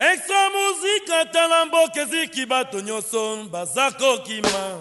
extra muzika tala mboka eziki bato nyonso baza kokima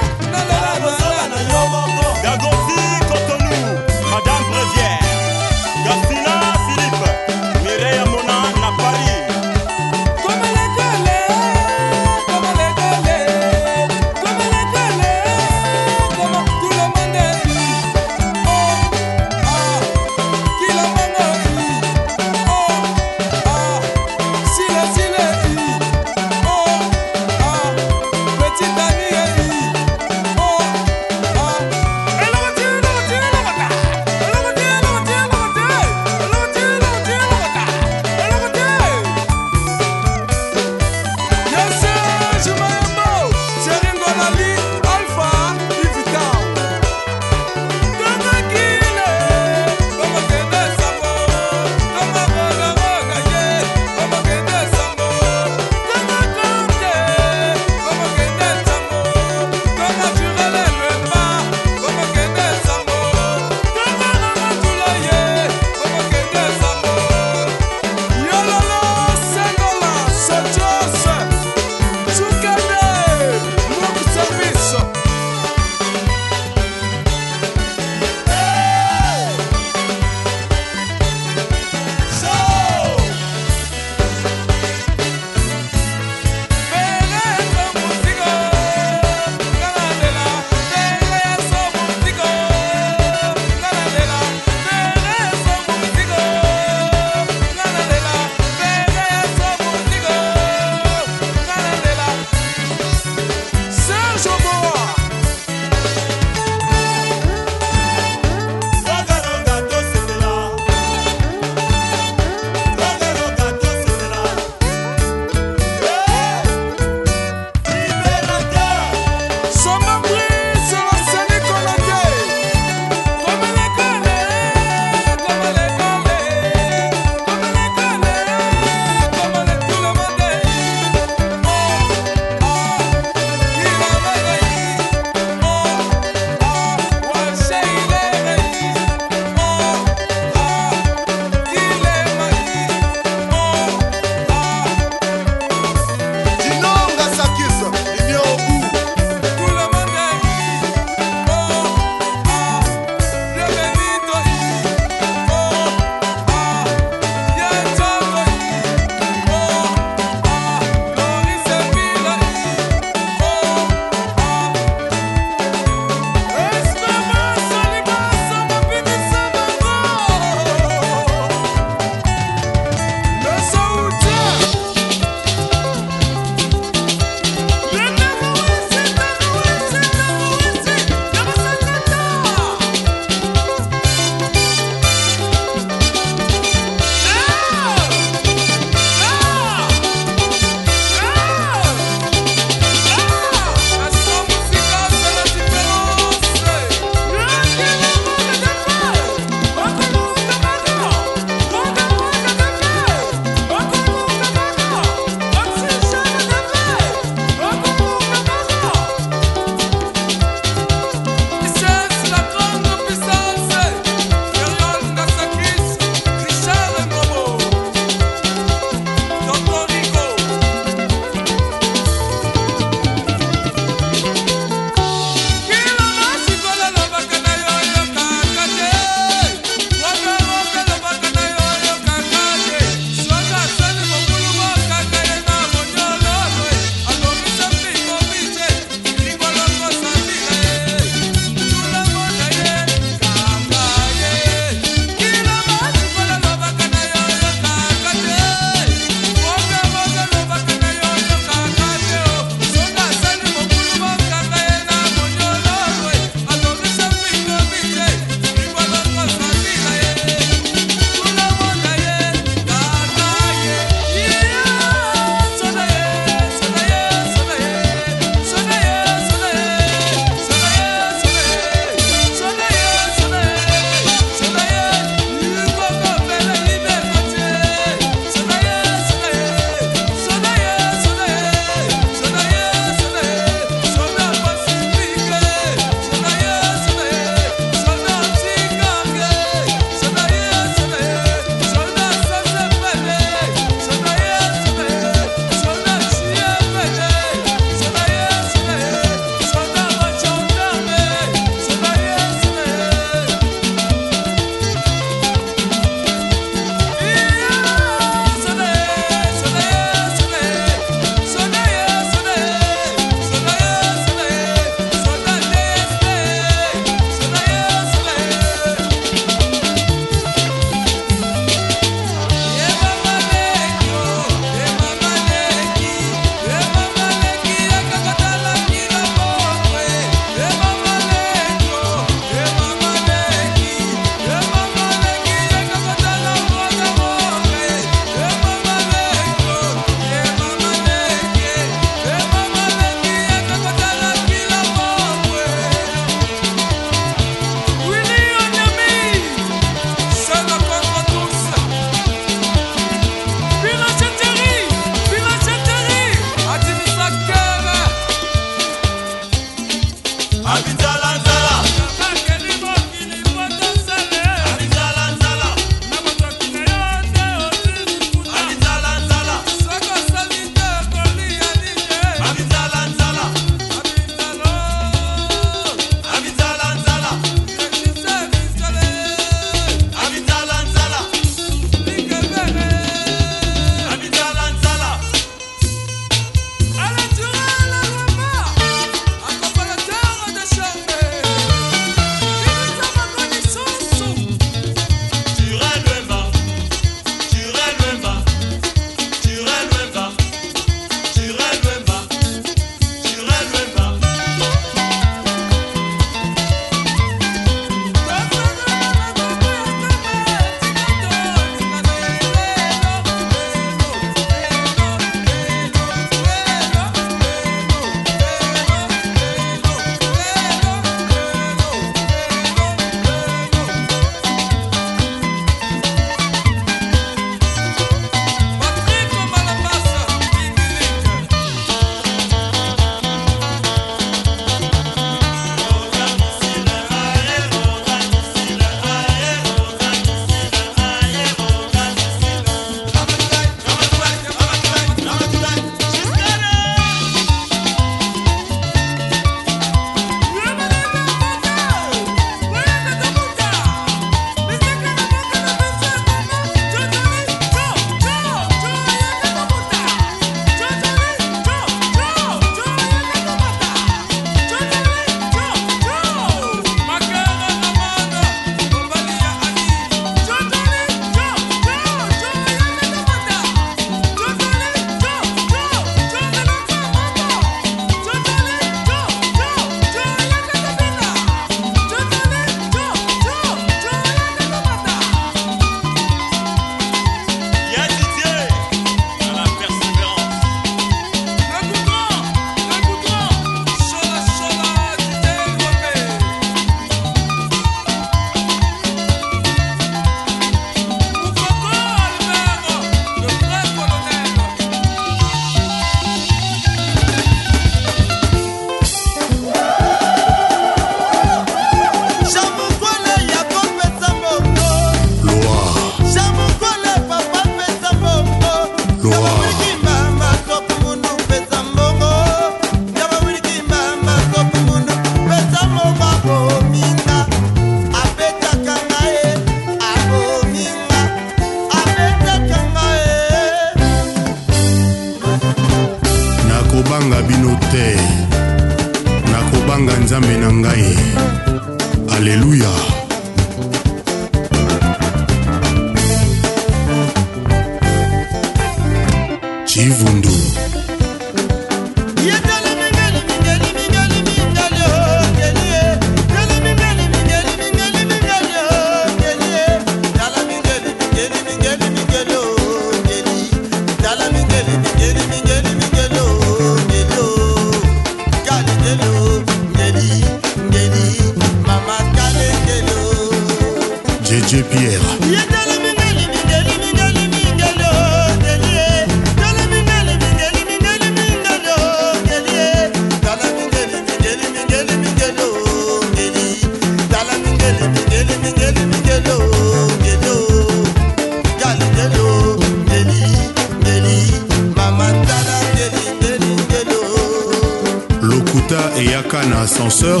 sœur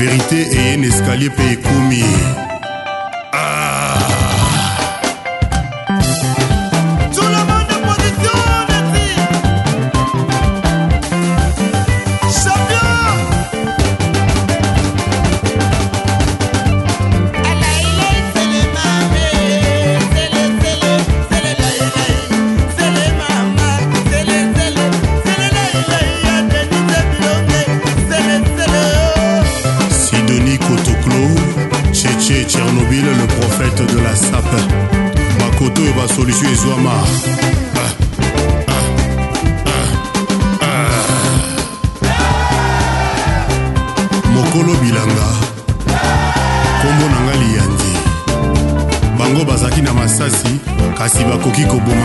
vérité eye na eskalier mpe ekomi Kiko Boom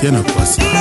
félicien na kwasi